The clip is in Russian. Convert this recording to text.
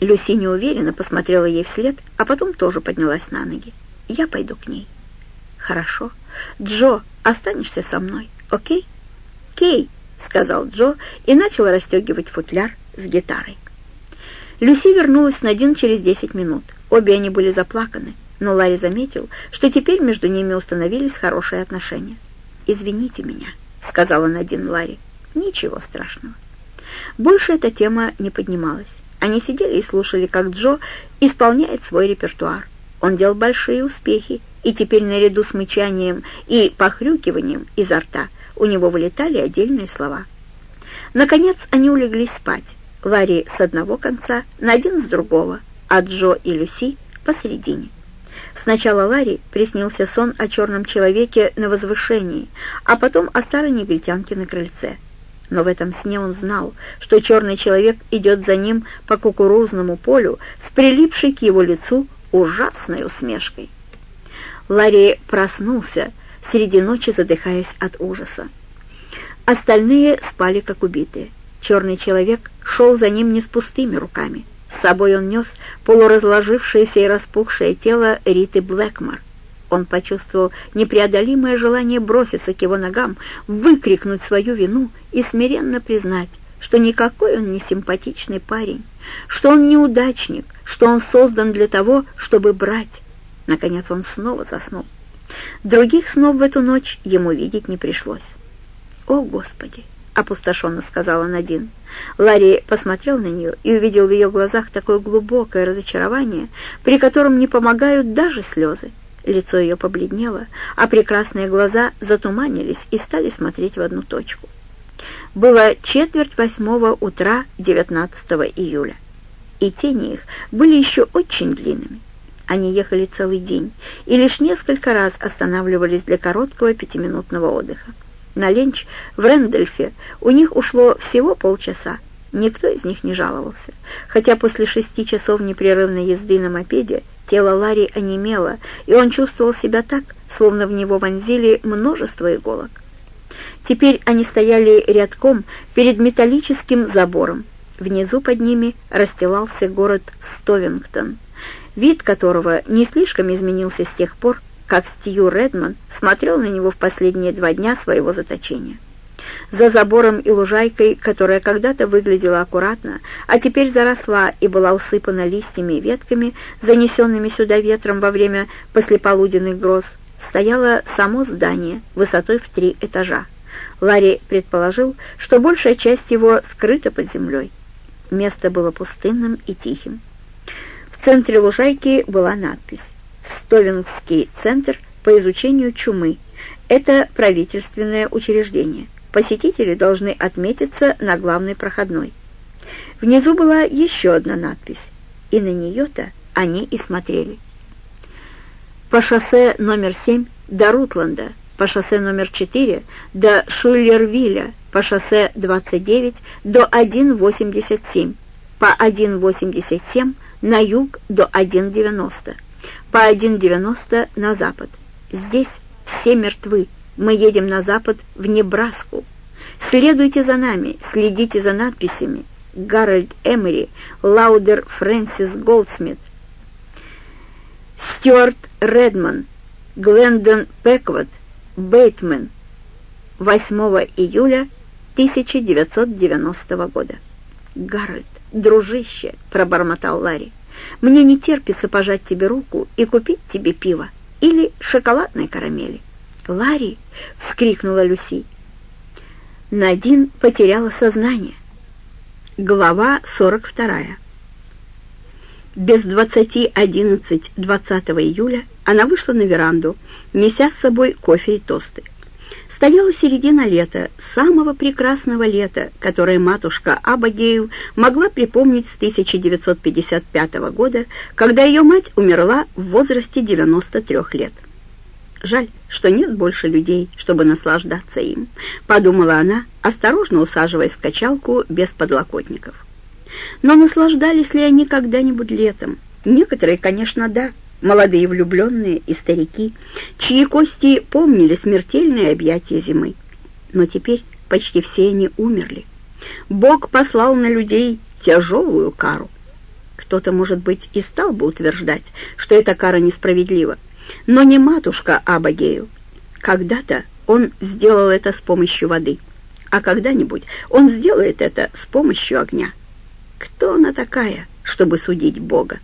Люси неуверенно посмотрела ей вслед, а потом тоже поднялась на ноги. «Я пойду к ней». «Хорошо. Джо, останешься со мной, окей?» «Кей», — сказал Джо и начал расстегивать футляр с гитарой. Люси вернулась на Надин через десять минут. Обе они были заплаканы, но Ларри заметил, что теперь между ними установились хорошие отношения. «Извините меня», — сказала Надин Ларри. «Ничего страшного». Больше эта тема не поднималась. Они сидели и слушали, как Джо исполняет свой репертуар. Он делал большие успехи, и теперь наряду с мычанием и похрюкиванием изо рта у него вылетали отдельные слова. Наконец они улеглись спать. Ларри с одного конца, Надин с другого, а Джо и Люси посередине. Сначала Ларри приснился сон о черном человеке на возвышении, а потом о старой негритянке на крыльце — но в этом сне он знал, что черный человек идет за ним по кукурузному полю с прилипшей к его лицу ужасной усмешкой. Ларри проснулся среди ночи, задыхаясь от ужаса. Остальные спали как убитые. Черный человек шел за ним не с пустыми руками. С собой он нес полуразложившееся и распухшее тело Риты Блэкмор. Он почувствовал непреодолимое желание броситься к его ногам, выкрикнуть свою вину и смиренно признать, что никакой он не симпатичный парень, что он неудачник, что он создан для того, чтобы брать. Наконец он снова заснул. Других снов в эту ночь ему видеть не пришлось. «О, Господи!» — опустошенно сказала Надин. Ларри посмотрел на нее и увидел в ее глазах такое глубокое разочарование, при котором не помогают даже слезы. Лицо ее побледнело, а прекрасные глаза затуманились и стали смотреть в одну точку. Было четверть восьмого утра 19 июля, и тени их были еще очень длинными. Они ехали целый день и лишь несколько раз останавливались для короткого пятиминутного отдыха. На ленч в Рэндольфе у них ушло всего полчаса. Никто из них не жаловался, хотя после шести часов непрерывной езды на мопеде Тело Ларри онемело, и он чувствовал себя так, словно в него вонзили множество иголок. Теперь они стояли рядком перед металлическим забором. Внизу под ними расстилался город Стовингтон, вид которого не слишком изменился с тех пор, как Стью Редман смотрел на него в последние два дня своего заточения. За забором и лужайкой, которая когда-то выглядела аккуратно, а теперь заросла и была усыпана листьями и ветками, занесенными сюда ветром во время послеполуденных гроз, стояло само здание высотой в три этажа. Ларри предположил, что большая часть его скрыта под землей. Место было пустынным и тихим. В центре лужайки была надпись «Стовингский центр по изучению чумы». Это правительственное учреждение посетители должны отметиться на главной проходной. Внизу была еще одна надпись, и на нее-то они и смотрели. По шоссе номер 7 до Рутланда, по шоссе номер 4 до Шуллервилля, по шоссе 29 до 1,87, по 1,87 на юг до 1,90, по 1,90 на запад. Здесь все мертвы, мы едем на запад, в Небраску. Следуйте за нами, следите за надписями. Гарольд Эмери, Лаудер Фрэнсис Голдсмит, Стюарт Редман, Глендон Пекуод Бейтмен. 8 июля 1990 года. «Гарольд, дружище!» — пробормотал Ларри. «Мне не терпится пожать тебе руку и купить тебе пиво или шоколадной карамели». «Ларри!» — вскрикнула Люси. Надин потеряла сознание. Глава 42. Без двадцати одиннадцать 20 июля она вышла на веранду, неся с собой кофе и тосты. Стояла середина лета, самого прекрасного лета, которое матушка Абагейл могла припомнить с 1955 года, когда ее мать умерла в возрасте 93 лет. Жаль, что нет больше людей, чтобы наслаждаться им, подумала она, осторожно усаживаясь в качалку без подлокотников. Но наслаждались ли они когда-нибудь летом? Некоторые, конечно, да, молодые влюбленные и старики, чьи кости помнили смертельные объятия зимы. Но теперь почти все они умерли. Бог послал на людей тяжелую кару. Кто-то, может быть, и стал бы утверждать, что эта кара несправедлива, но не матушка Абагейл. Когда-то он сделал это с помощью воды, а когда-нибудь он сделает это с помощью огня. Кто она такая, чтобы судить Бога?